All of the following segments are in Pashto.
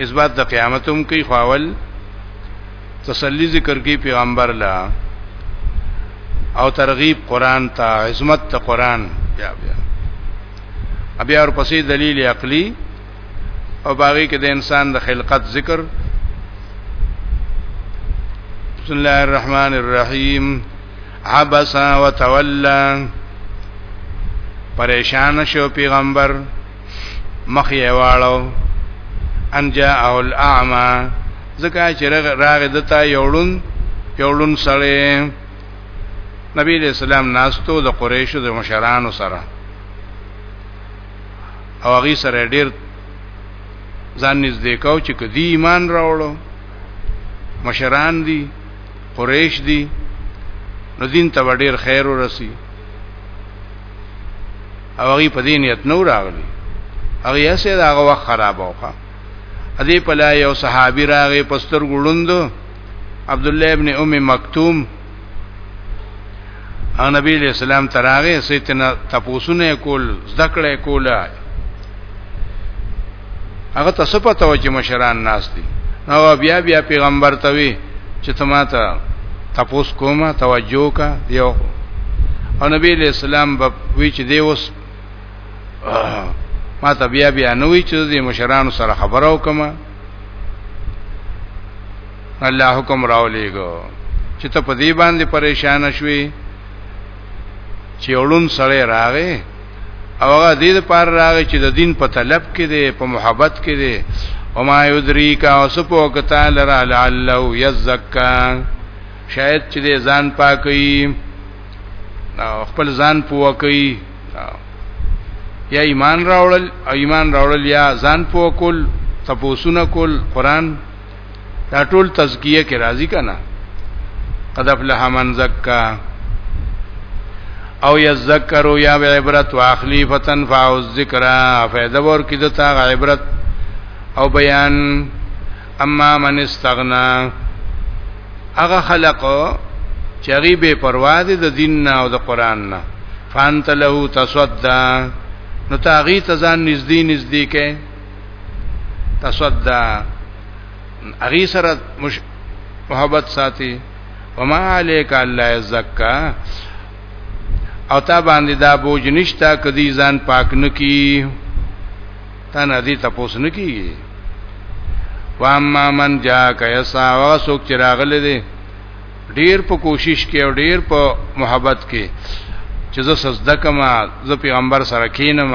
اثبات د قیامت هم کوي خواول تسلی ذکر کوي پیغمبر لا او ترغیب قران ته عظمت ته قران بیا بیا بیا ور پسې دلیل عقلی او باغی کې د انسان د خلقت ذکر بسم الله الرحمن الرحیم عبس وتولى پریشان شو پیغمبر مخ یې واړو ان جاءه الاعمى زکه چې راغ دتا یوړون یوړون سره نبی علیہ السلام ناستو د قریشو د مشرانو سره او هغه سره ډیر ځان نږدې کو چې کدی ایمان راوړو مشران دي قریش دي نو دین ته ډیر خیر ورسی او هغه په دې نیت نو راغلی هغه یې سه دا هغه وخت خراب وکړه ا دې په لای یو صحابي راغی پستر ګړوند عبد الله ابن ام مکتوم او نبی علیہ السلام تراغه سیتنا تپوسونه کول ذکر کوله هغه تاسو پته و چې مشران ناس دي نو بیا بیا پیغمبر ته وی چې تماته تپوس کومه توجه کا یو او نبی علیہ السلام په وی چې دی اوس ما ته بیا بیا نوې چې د مشرانو سره خبره وکم الله حکم راولېګو چې ته په دې باندې پریشان شوې چې اړون سره راغې او هغه دې لپاره راغې چې د دین په طلب کې دی په محبت کې دی او ما یدریک او سپو کتا لرا لعلو یزکا شاید چې ځان پاکي او خپل ځان پوکي یا ایمان راوړل ایمان راوړل یا ځان پوکل تپوسونه کول قران دا ټول تزکیه کې راضی کنا قد افلح من زکا او یذکر یا عبرت واخلی فتن فاو الذکر فیدا ور کی دتا عبرت او بیان اما من استغنا هغه خلق چری به پروا دي د دین او د قران نه فانت له تصدا نو تاغي تزان نږدې نږدې کې تصدا اغي سره مش... محبت ساتي وما عليك الله يزكى او تا باندې دا بوج نشتا کدی ځان پاک نکی تا نه دی تاسو نکی واما من جا کیسا واسوک چراغله دی ډیر په کوشش کې او ډیر په محبت کې چې زه سجده کما زه پیغمبر سره کینم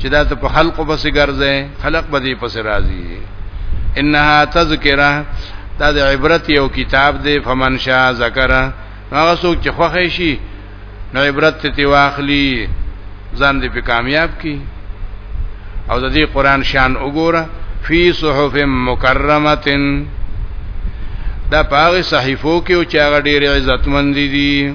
چې دا ته په خلق پسې ګرځې خلق به دې پسې راځي انها تذکرہ دا د عبرت یو کتاب دی فمن شاء ذکر هغه څوک چې خوښ شي نو عبرت ته واخلي ځان دې په کامیاب کی او د دې قران شان وګوره فی صحف مکرمه دا پاغه صحیفو کې او چې هغه ډېر عزتمن دي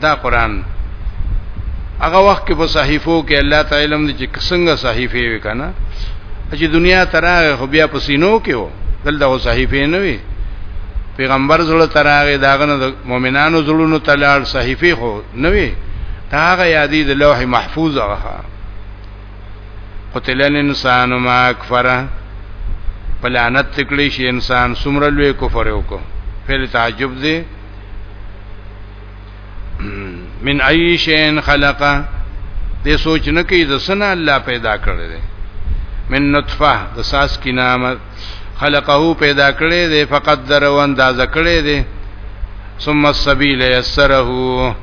دا قران هغه وخت کې په صحیفو کې الله تعالی علم دې چې څنګه صحیفه وي کنه چې دنیا تراغه خو بیا په سینو کې و دلته هو صحیفه نه وي پیغمبر زړه تراغه داغه د مؤمنانو زړونو تلال صحیفه خو نه وي هغه یادې د لوح محفوظ هغه قتل الانسان ما اکفر پلانت تکلی شي انسان سمره لوی کفر وکړو فعل تعجب دی من ای شین خلقه دې سوچ نه کوي د سنا الله پیدا کړی دی من نطفه د ساس کی نام خلقه پیدا کړی دی فقط درو انداز کړی دی ثم السبيل يسره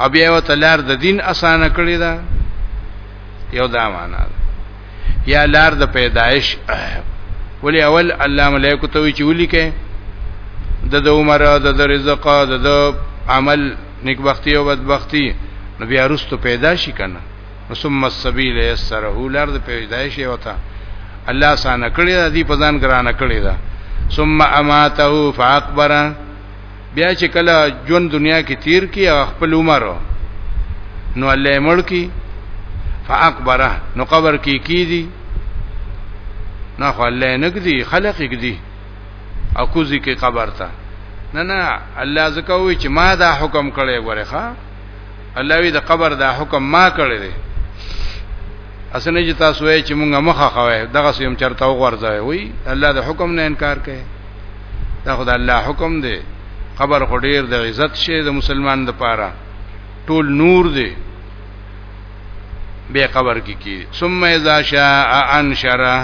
او بیا یو تلار د دین اسانه کړی دا یو دا معنا ده یا لار د پیدایش ولی اول الله ملائکه ته وی چولی کې د د عمر د د رزق د د عمل نیکبختی او بدبختی نو بیا رستو پیدا شي کنه ثم السبيل يسره لار د پیدایش یو ته الله سانه کړی دا دی په ځان ګرانه کړی دا ثم اماته فاقبره بیا چې کله ژوند دنیا کې تیر کی او خپل عمر نو الله مړ کی فاکبره نو قبر کې کی کیږي نه خو الله نګدي خلق یګدي او کوزي کې قبر ته نه نه الله زکه وی چې ما دا حکم کړی غره ښا الله وی د قبر دا حکم ما کړی دی اسنه چې تاسو یې چې مونږه مخه خوي دغه سیم چرته وغورځوي وی الله د حکم نه انکار کوي دا خدای الله حکم دی قبر خو ډیر د عزت شی د مسلمان د پاره ټول نور دی بیا قبر کې کی ثم اذا شاء انشره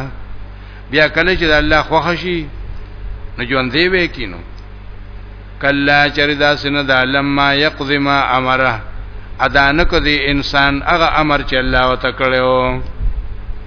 بیا کله چې الله خوښ شي نو ژوند دی وکینو کلا چردا سن د لما یقضی ما امره ادا نکدی انسان هغه امر چې الله وتعالى کړو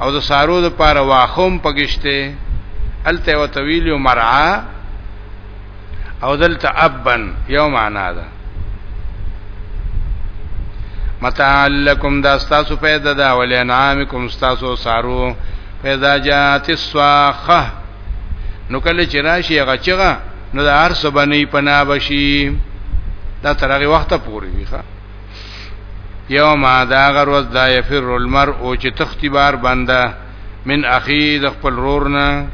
او د سارو د پاره واخوم پګشته الته وتویل یو مرعا او دلته ابن یو معنا ده متاع لکم دا ستاسو پیدا دا ولی انعامکم ستاسو سارو پیدا جات السواخه نو کله چې راشي هغه چغه نو د هر څه باندې پناه بشي دا تر هغه وخته پورې وي ښا یوم دا غر وز دا یفر المرء او چې تختی بار بنده من اخی د خپل رورنا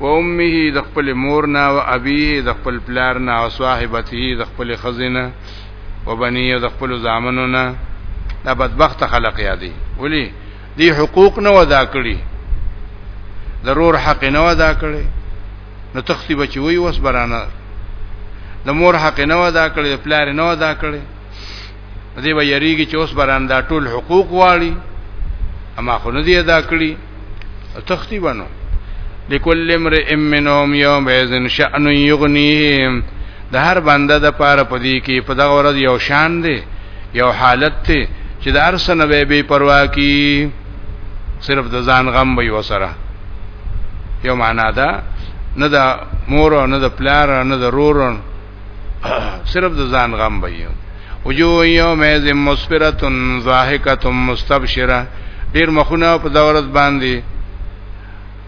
و امه د خپل مورنا و ابيه د خپل پلارنا او صاحبته د خپل خزینه و بنی د خپل زامنونه دا بدبخت خلق یادي ولی دی حقوق نه ودا کړی ضرور حق نه ودا کړی نو تختی بچي وي وس برانه د مور حق نه ودا کړی د پلار نه ودا کړی دې به یریږي چې اوس بران دا ټول حقوق واړي اما خو نه دی ادا کړی تختی بنو لکل امرئ منهم یوم اذن شأن یغنیهم د هر بنده د پاره پدی کې په دغه ورځ یو شان دی یو حالت دی چې د ارسنه به بے پروا کی صرف د ځان غم وي وسره یو معنا ده نه د مور نه د پلار نه د رور صرف د ځان غم وي وجوه یوم از مسفرتن ضاحکتم مستبشره ډیر مخونه په دورت باندې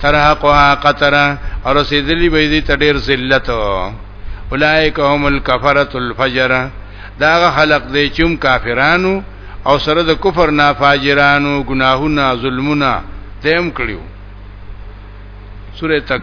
ترحقها قطرا اور رسیدلی به دې ته ډیر ذلت اولائک هم الکفرۃ الفجر دا خلق دې چوم کافرانو او سره د کفر نه فاجرانو گناهونه ظلمونه تیم کړیو سوره تک